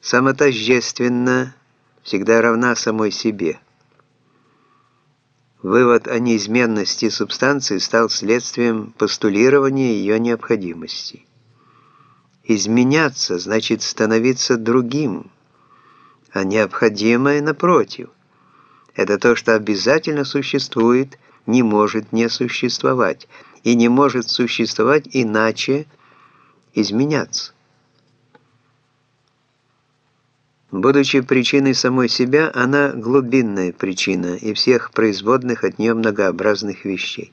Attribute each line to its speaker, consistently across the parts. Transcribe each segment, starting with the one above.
Speaker 1: самотождественна, всегда равна самой себе. Вывод о неизменности субстанции стал следствием постулирования ее необходимости. Изменяться значит становиться другим, а необходимое, напротив, это то, что обязательно существует, не может не существовать, и не может существовать иначе изменяться. Будучи причиной самой себя, она глубинная причина и всех производных от нее многообразных вещей.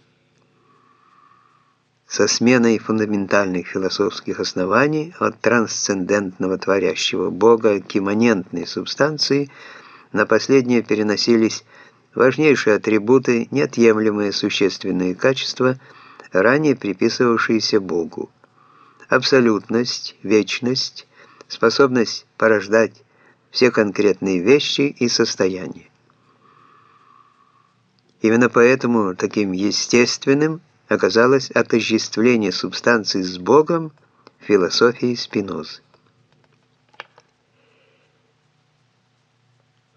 Speaker 1: Со сменой фундаментальных философских оснований от трансцендентного творящего Бога к имманентной субстанции на последнее переносились важнейшие атрибуты, неотъемлемые существенные качества, ранее приписывавшиеся Богу. Абсолютность, вечность, способность порождать все конкретные вещи и состояния. Именно поэтому таким естественным оказалось отождествление субстанции с Богом в философии Спинозы.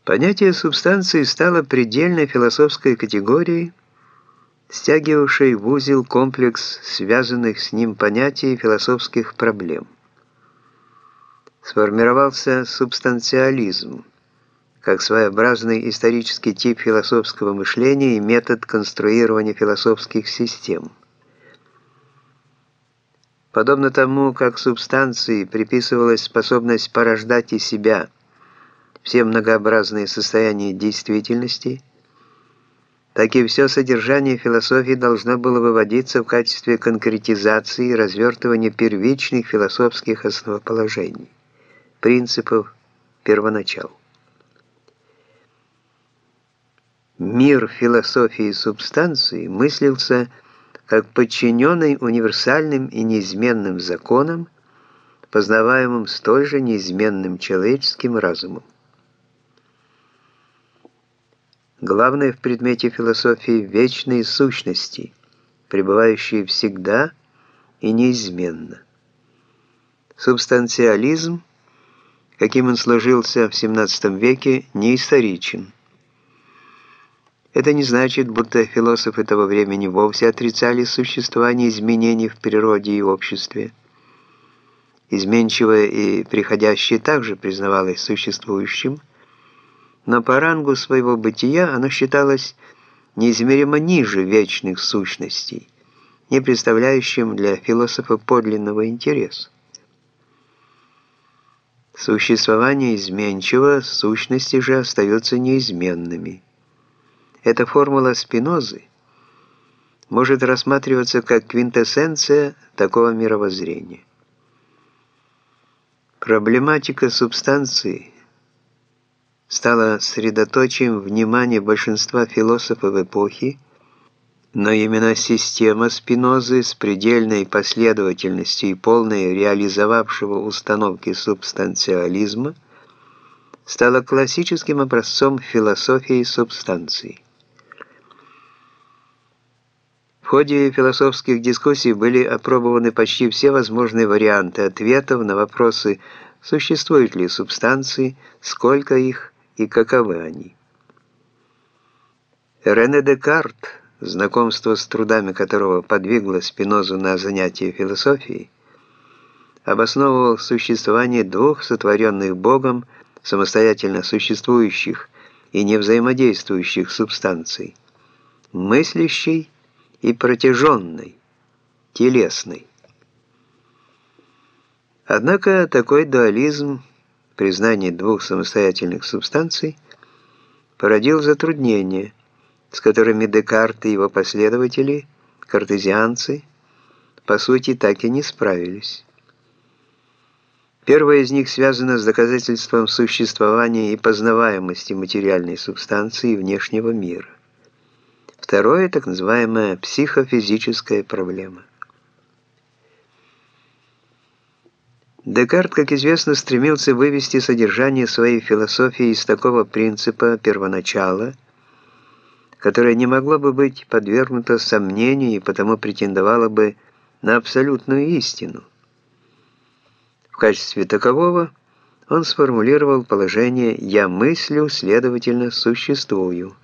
Speaker 1: Понятие субстанции стало предельной философской категорией, стягивавшей в узел комплекс связанных с ним понятий философских проблем – сформировался субстанциализм, как своеобразный исторический тип философского мышления и метод конструирования философских систем. Подобно тому, как субстанции приписывалась способность порождать из себя все многообразные состояния действительности, так и все содержание философии должно было выводиться в качестве конкретизации и развертывания первичных философских основоположений принципов первоначал. Мир философии субстанции мыслился как подчиненный универсальным и неизменным законам, познаваемым столь же неизменным человеческим разумом. Главное в предмете философии – вечные сущности, пребывающие всегда и неизменно. Субстанциализм – каким он сложился в XVII веке, не историчен. Это не значит, будто философы того времени вовсе отрицали существование изменений в природе и обществе. Изменчивое и приходящее также признавалось существующим, но по рангу своего бытия оно считалось неизмеримо ниже вечных сущностей, не представляющим для философа подлинного интереса. Существование изменчиво, сущности же остаются неизменными. Эта формула Спинозы может рассматриваться как квинтэссенция такого мировоззрения. Проблематика субстанции стала средоточием внимания большинства философов эпохи, но именно система Спинозы с предельной последовательностью и полной реализовавшего установки субстанциализма стала классическим образцом философии субстанции. В ходе философских дискуссий были опробованы почти все возможные варианты ответов на вопросы, существуют ли субстанции, сколько их и каковы они. Рене Декарт – знакомство с трудами которого подвигло Спинозу на занятия философией, обосновывал существование двух сотворенных Богом самостоятельно существующих и не взаимодействующих субстанций – мыслящей и протяженной, телесной. Однако такой дуализм, признание двух самостоятельных субстанций, породил затруднения – с которыми Декарт и его последователи, картезианцы, по сути, так и не справились. Первое из них связано с доказательством существования и познаваемости материальной субстанции внешнего мира. Второе – так называемая психофизическая проблема. Декарт, как известно, стремился вывести содержание своей философии из такого принципа первоначала – которое не могло бы быть подвергнуто сомнению и потому претендовало бы на абсолютную истину. В качестве такового он сформулировал положение «я мыслю, следовательно, существую».